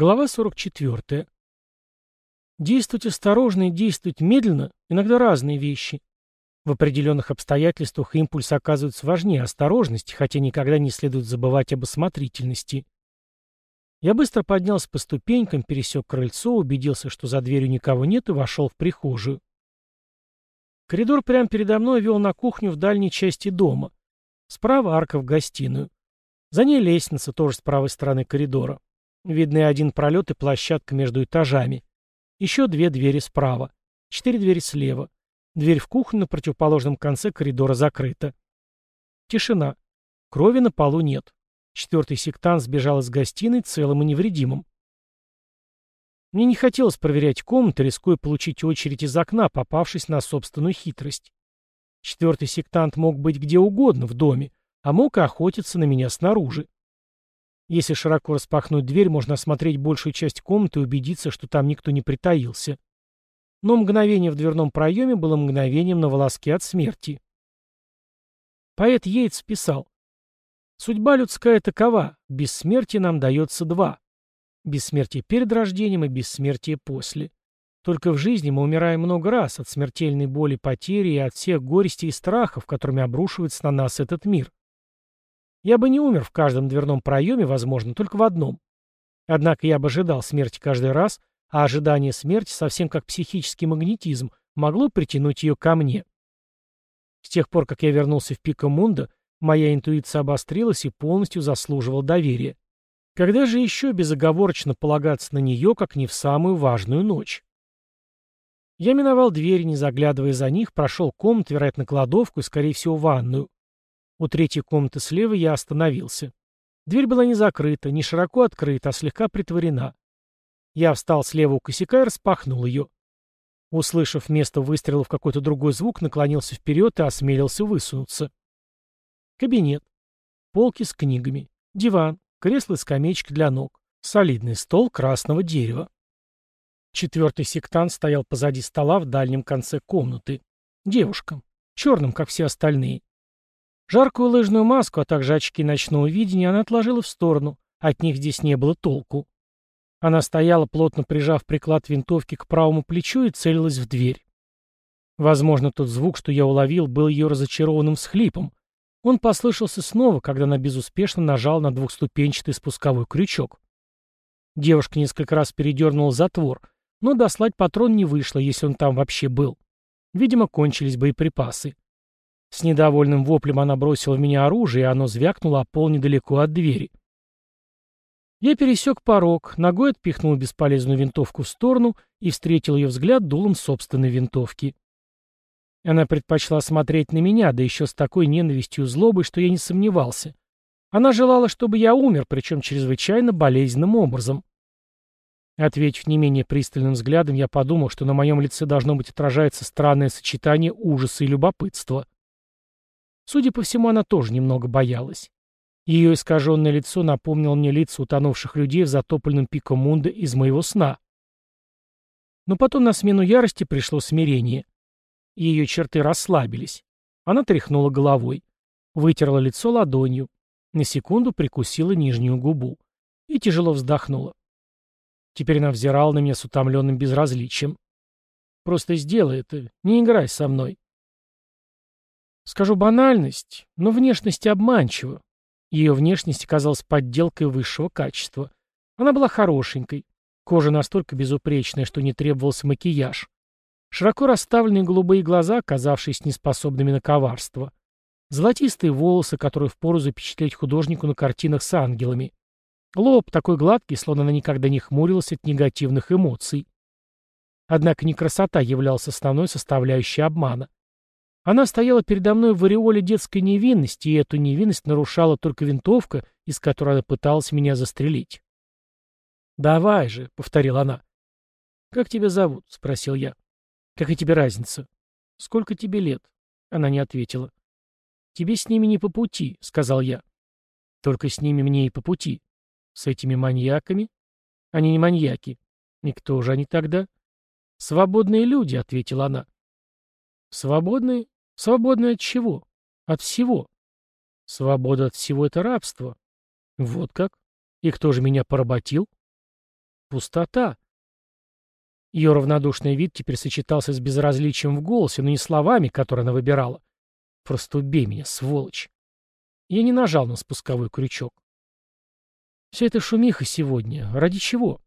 Глава 44. Действовать осторожно и действовать медленно – иногда разные вещи. В определенных обстоятельствах импульс оказывается важнее осторожности, хотя никогда не следует забывать об осмотрительности. Я быстро поднялся по ступенькам, пересек крыльцо, убедился, что за дверью никого нет и вошел в прихожую. Коридор прямо передо мной вел на кухню в дальней части дома. Справа арка в гостиную. За ней лестница, тоже с правой стороны коридора. Видны один пролет и площадка между этажами. Еще две двери справа. Четыре двери слева. Дверь в кухню на противоположном конце коридора закрыта. Тишина. Крови на полу нет. Четвертый сектант сбежал из гостиной целым и невредимым. Мне не хотелось проверять комнаты, рискуя получить очередь из окна, попавшись на собственную хитрость. Четвертый сектант мог быть где угодно в доме, а мог охотиться на меня снаружи. Если широко распахнуть дверь, можно осмотреть большую часть комнаты и убедиться, что там никто не притаился. Но мгновение в дверном проеме было мгновением на волоске от смерти. Поэт Йейтс писал, «Судьба людская такова, бессмертие нам дается два. Бессмертие перед рождением и бессмертие после. Только в жизни мы умираем много раз от смертельной боли потери и от всех горестей и страхов, которыми обрушивается на нас этот мир. Я бы не умер в каждом дверном проеме, возможно, только в одном. Однако я бы ожидал смерти каждый раз, а ожидание смерти, совсем как психический магнетизм, могло притянуть ее ко мне. С тех пор, как я вернулся в Пико Мунда, моя интуиция обострилась и полностью заслуживала доверия. Когда же еще безоговорочно полагаться на нее, как не в самую важную ночь? Я миновал двери, не заглядывая за них, прошел комнату, вероятно, кладовку и, скорее всего, ванную. У третьей комнаты слева я остановился. Дверь была не закрыта, не широко открыта, а слегка притворена. Я встал слева у косяка и распахнул ее. Услышав вместо выстрела в какой-то другой звук, наклонился вперед и осмелился высунуться. Кабинет. Полки с книгами. Диван. Кресло и скамеечки для ног. Солидный стол красного дерева. Четвертый сектант стоял позади стола в дальнем конце комнаты. Девушка. Черным, как все остальные. Жаркую лыжную маску, а также очки ночного видения она отложила в сторону. От них здесь не было толку. Она стояла, плотно прижав приклад винтовки к правому плечу и целилась в дверь. Возможно, тот звук, что я уловил, был ее разочарованным всхлипом. Он послышался снова, когда она безуспешно нажала на двухступенчатый спусковой крючок. Девушка несколько раз передернула затвор, но дослать патрон не вышло, если он там вообще был. Видимо, кончились боеприпасы. С недовольным воплем она бросила в меня оружие, и оно звякнуло о пол недалеко от двери. Я пересек порог, ногой отпихнул бесполезную винтовку в сторону и встретил ее взгляд дулом собственной винтовки. Она предпочла смотреть на меня, да еще с такой ненавистью и злобой, что я не сомневался. Она желала, чтобы я умер, причем чрезвычайно болезненным образом. Ответив не менее пристальным взглядом, я подумал, что на моем лице должно быть отражается странное сочетание ужаса и любопытства. Судя по всему, она тоже немного боялась. Ее искаженное лицо напомнило мне лица утонувших людей в затопленном пико Мунда из моего сна. Но потом на смену ярости пришло смирение. Ее черты расслабились. Она тряхнула головой. Вытерла лицо ладонью. На секунду прикусила нижнюю губу. И тяжело вздохнула. Теперь она взирала на меня с утомленным безразличием. «Просто сделай это. Не играй со мной. Скажу банальность, но внешность обманчива. Ее внешность оказалась подделкой высшего качества. Она была хорошенькой. Кожа настолько безупречная, что не требовался макияж. Широко расставленные голубые глаза, оказавшись неспособными на коварство. Золотистые волосы, которые впору запечатлеть художнику на картинах с ангелами. Лоб такой гладкий, словно она никогда не хмурилась от негативных эмоций. Однако не красота являлась основной составляющей обмана. Она стояла передо мной в ореоле детской невинности, и эту невинность нарушала только винтовка, из которой она пыталась меня застрелить. «Давай же», — повторила она. «Как тебя зовут?» — спросил я. «Какая тебе разница?» «Сколько тебе лет?» Она не ответила. «Тебе с ними не по пути», — сказал я. «Только с ними мне и по пути. С этими маньяками?» «Они не маньяки». «И кто же они тогда?» «Свободные люди», — ответила она. «Свободные? Свободны от чего? От всего. Свобода от всего — это рабство. Вот как? И кто же меня поработил? Пустота. Ее равнодушный вид теперь сочетался с безразличием в голосе, но не словами, которые она выбирала. «Просто убей меня, сволочь!» Я не нажал на спусковой крючок. «Вся эта шумиха сегодня. Ради чего?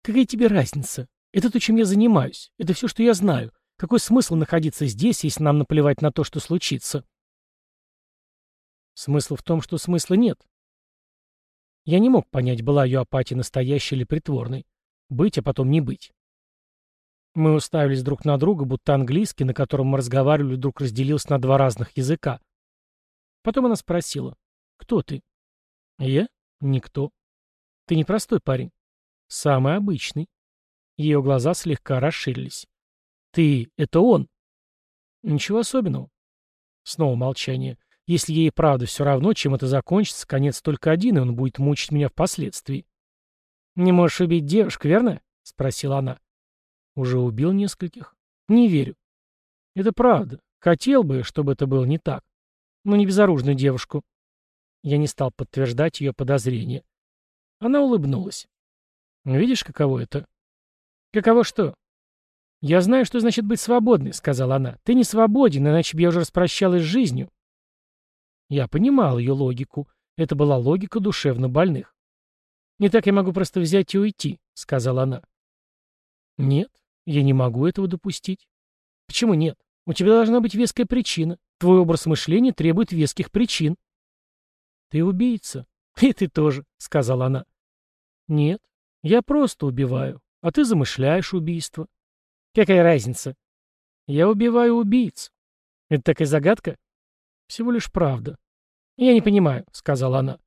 Какая тебе разница? Это то, чем я занимаюсь. Это все, что я знаю. Какой смысл находиться здесь, если нам наплевать на то, что случится?» Смысл в том, что смысла нет. Я не мог понять, была ее апатия настоящей или притворной. Быть, а потом не быть. Мы уставились друг на друга, будто английский, на котором мы разговаривали, вдруг разделился на два разных языка. Потом она спросила, «Кто ты?» «Я? Никто. Ты непростой парень. Самый обычный». Ее глаза слегка расширились. «Ты — это он?» «Ничего особенного». Снова молчание. Если ей правда все равно, чем это закончится, конец только один, и он будет мучить меня впоследствии. «Не можешь убить девушку, верно?» — спросила она. «Уже убил нескольких?» «Не верю». «Это правда. Хотел бы, чтобы это было не так. Но не безоружную девушку». Я не стал подтверждать ее подозрения. Она улыбнулась. «Видишь, каково это?» «Каково что?» «Я знаю, что значит быть свободной», — сказала она. «Ты не свободен, иначе бы я уже распрощалась с жизнью». Я понимал ее логику. Это была логика душевно больных. «Не так я могу просто взять и уйти», — сказала она. «Нет, я не могу этого допустить». «Почему нет? У тебя должна быть веская причина. Твой образ мышления требует веских причин». «Ты убийца». «И ты тоже», — сказала она. «Нет, я просто убиваю, а ты замышляешь убийство». «Какая разница?» «Я убиваю убийц». «Это такая загадка?» Всего лишь правда. Я не понимаю, сказала она.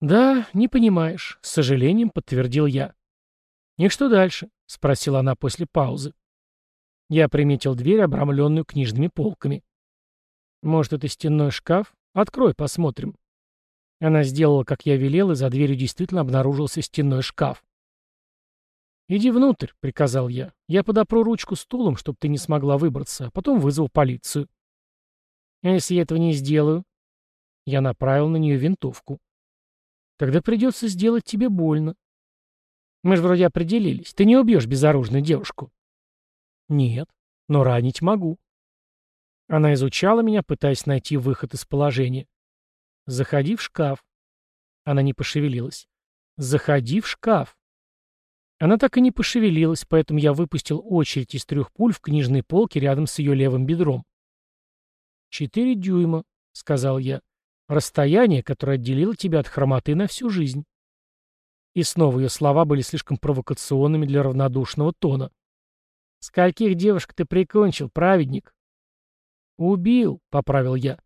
Да, не понимаешь, с сожалением подтвердил я. И что дальше? спросила она после паузы. Я приметил дверь, обрамленную книжными полками. Может, это стенной шкаф? Открой, посмотрим. Она сделала, как я велел, и за дверью действительно обнаружился стенной шкаф. «Иди внутрь», — приказал я. «Я подопру ручку стулом, чтобы ты не смогла выбраться, а потом вызову полицию». А если я этого не сделаю? Я направил на нее винтовку. Тогда придется сделать тебе больно. Мы же вроде определились. Ты не убьешь безоружную девушку. Нет, но ранить могу. Она изучала меня, пытаясь найти выход из положения. Заходи в шкаф. Она не пошевелилась. Заходи в шкаф. Она так и не пошевелилась, поэтому я выпустил очередь из трех пуль в книжной полке рядом с ее левым бедром. «Четыре дюйма», — сказал я. «Расстояние, которое отделило тебя от хромоты на всю жизнь». И снова ее слова были слишком провокационными для равнодушного тона. «Скольких девушек ты прикончил, праведник?» «Убил», — поправил я.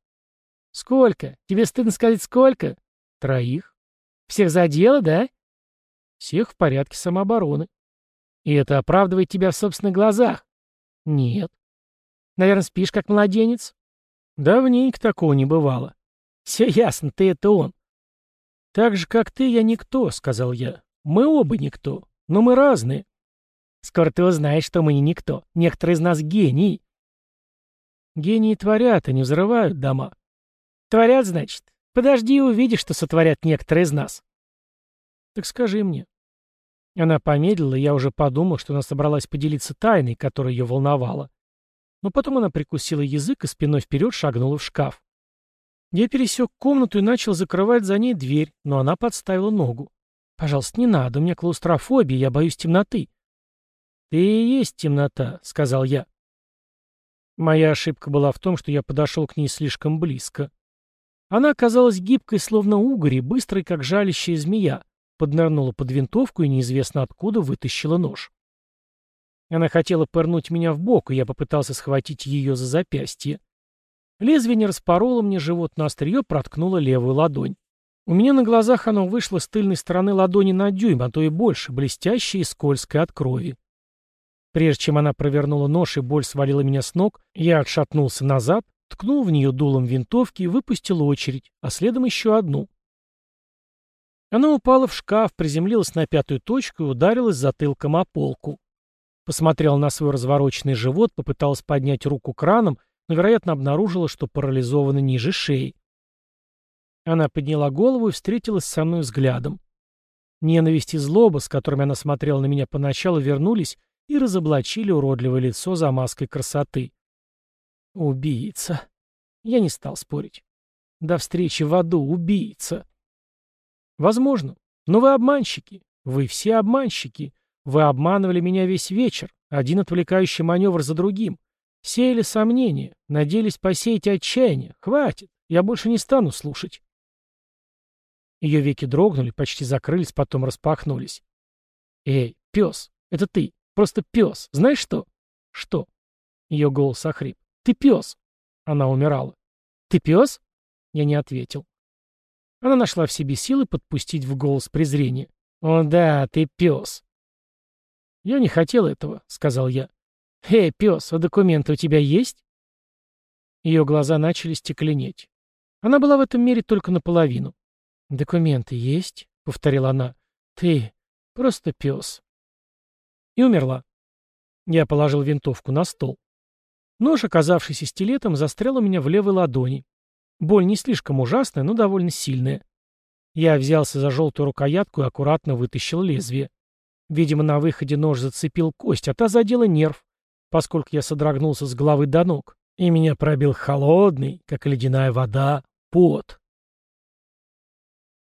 «Сколько? Тебе стыдно сказать, сколько?» «Троих». «Всех за дело, да?» «Всех в порядке самообороны». «И это оправдывает тебя в собственных глазах?» «Нет». «Наверное, спишь, как младенец?» Давненько такого не бывало. Все ясно, ты это он. Так же, как ты, я никто, сказал я. Мы оба никто, но мы разные. Скоро ты узнаешь, что мы не никто. Некоторые из нас гении. Гении творят, не взрывают дома. Творят, значит? Подожди и увидишь, что сотворят некоторые из нас. Так скажи мне. Она помедлила, и я уже подумал, что она собралась поделиться тайной, которая ее волновала. Но потом она прикусила язык и спиной вперед шагнула в шкаф. Я пересек комнату и начал закрывать за ней дверь, но она подставила ногу. «Пожалуйста, не надо, у меня клаустрофобия, я боюсь темноты». «Ты и есть темнота», — сказал я. Моя ошибка была в том, что я подошел к ней слишком близко. Она оказалась гибкой, словно угорь, быстрой, как жалящая змея, поднырнула под винтовку и неизвестно откуда вытащила нож. Она хотела пырнуть меня в бок, и я попытался схватить ее за запястье. Лезвие не распороло мне живот, но острие проткнуло левую ладонь. У меня на глазах оно вышло с тыльной стороны ладони на дюйм, а то и больше, блестящее и скользкое от крови. Прежде чем она провернула нож и боль свалила меня с ног, я отшатнулся назад, ткнул в нее дулом винтовки и выпустил очередь, а следом еще одну. Она упала в шкаф, приземлилась на пятую точку и ударилась затылком о полку. Посмотрела на свой развороченный живот, попыталась поднять руку краном, но, вероятно, обнаружила, что парализована ниже шеи. Она подняла голову и встретилась со мной взглядом. Ненависть и злоба, с которыми она смотрела на меня поначалу, вернулись и разоблачили уродливое лицо за маской красоты. Убийца. Я не стал спорить. До встречи в аду, убийца. Возможно. Но вы обманщики. Вы все обманщики. Вы обманывали меня весь вечер, один отвлекающий маневр за другим. Сеяли сомнения, надеялись посеять отчаяние. Хватит, я больше не стану слушать. Ее веки дрогнули, почти закрылись, потом распахнулись. «Эй, пес, это ты, просто пес, знаешь что?» «Что?» Ее голос охрип. «Ты пес!» Она умирала. «Ты пес?» Я не ответил. Она нашла в себе силы подпустить в голос презрение. «О да, ты пес!» «Я не хотел этого», — сказал я. «Эй, пес, а документы у тебя есть?» Ее глаза начали стекленеть. Она была в этом мире только наполовину. «Документы есть?» — повторила она. «Ты просто пес». И умерла. Я положил винтовку на стол. Нож, оказавшийся стилетом, застрял у меня в левой ладони. Боль не слишком ужасная, но довольно сильная. Я взялся за желтую рукоятку и аккуратно вытащил лезвие. Видимо, на выходе нож зацепил кость, а та задела нерв, поскольку я содрогнулся с головы до ног, и меня пробил холодный, как ледяная вода, пот.